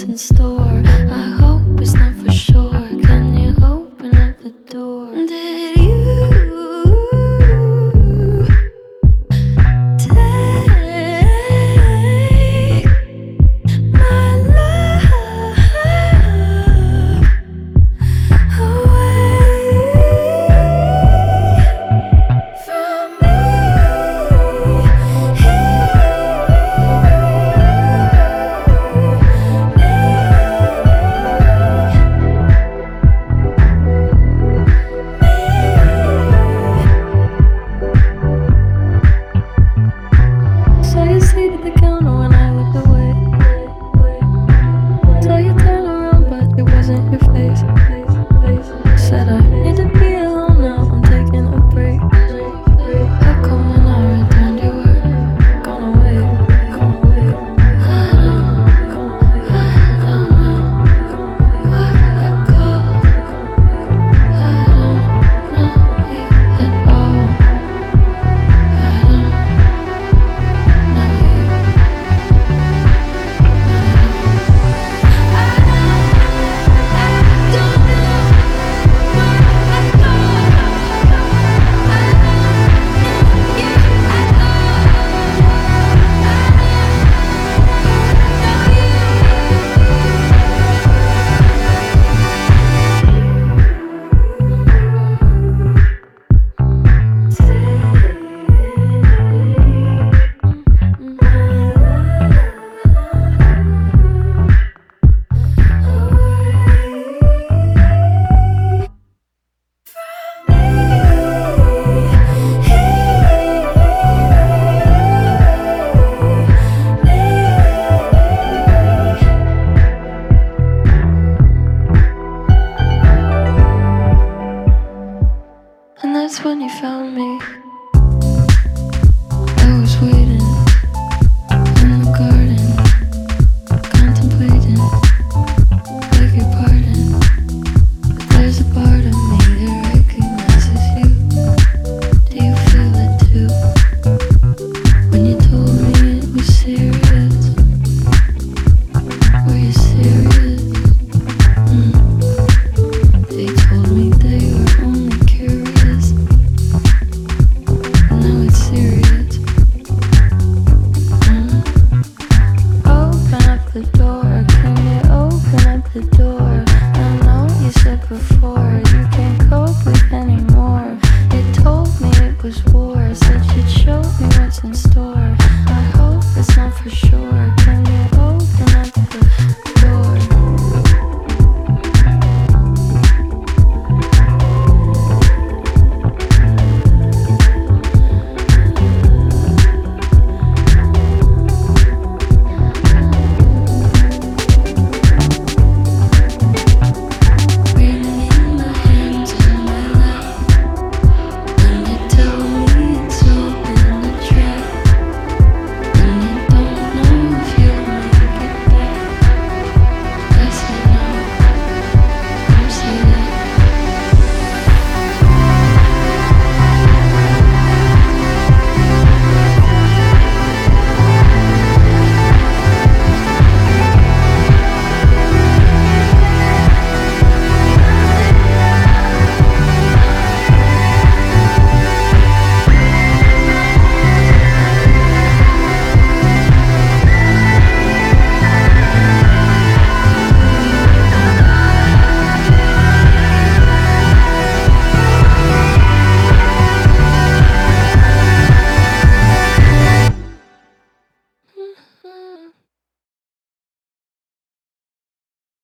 what's in store. I hope it's not. that's when you found me.